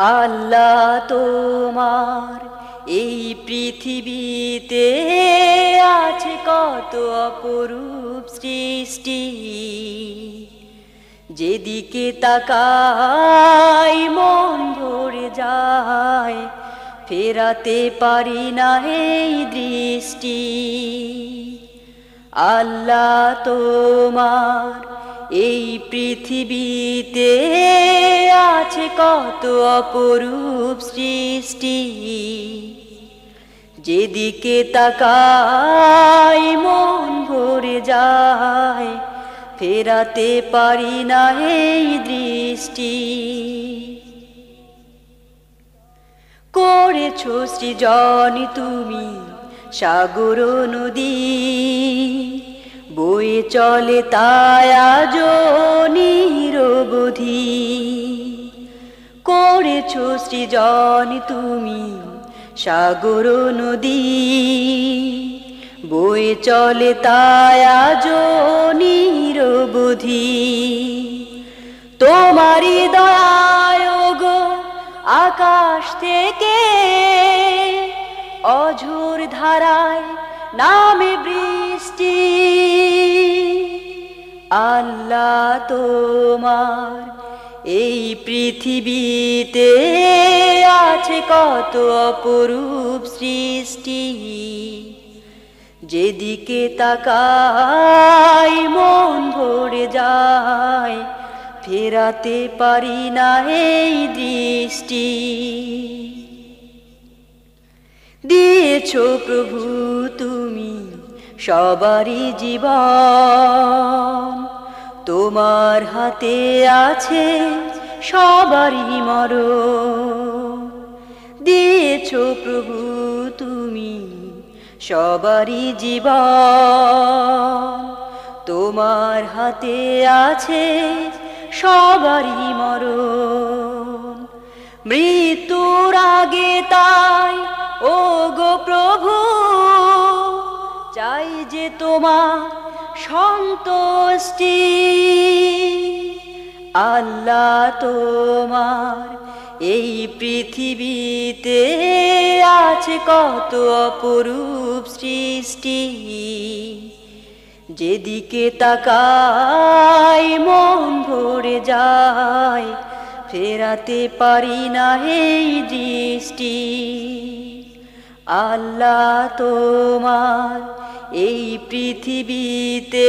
আল্লাহ তোমার এই পৃথিবীতে আছে কত অপরূপ সৃষ্টি। যেদিকে তাকাই মন ভরে যায়, ফেরাতে পারি না এই দৃষ্টি। আল্লাহ তোমার এই পৃথিবীতে আছে কত অপরূপ সৃষ্টি। যেদিকে তাকাই মন ভরে যায়, ফেরাতে পারি না এই দৃষ্টি। করেছ সৃজন তুমি সাগর নদী। বয়ে চলে তাই আজ নিরবধি করেছ সৃজন তুমি সাগর নদী। বয়ে চলে তাই আজ নিরবধি তোমারই দয়ায় গো আকাশ থেকে অঝোর ধারায় নামে বৃষ্টি। আল্লাহ তোমার এই পৃথিবীতে আছে কত অপরূপ সৃষ্টি। যেদিকে তাকাই মন ভরে যায়, ফেরাতে পারি না এই দৃষ্টি। দিয়েছ প্রভু তুমি, সবারই জীবন। তোমার হাতে আছে সবারই মর দিয়েছ প্রভু তুমি, সবারই জীবন। তোমার হাতে আছে সবারই মরণ। মৃত্যুর আগে গো প্রভু, চাই যে তোমার সন্তুষ্টি। আল্লাহ তোমার এই পৃথিবীতে আছে কত অপরূপ সৃষ্টি। যেদিকে তাকাই মন ভরে যায়, ফেরাতে পারি না এই দৃষ্টি। আল্লাহ তোমার, এই পৃথিবীতে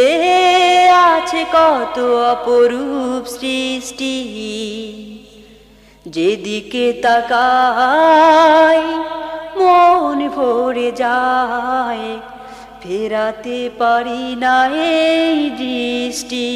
আছে কত অপরূপ সৃষ্টি। যেদিকে তাকাই, মন ভরে যায়, ফেরাতে পারি না এই দৃষ্টি।